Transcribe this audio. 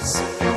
lights.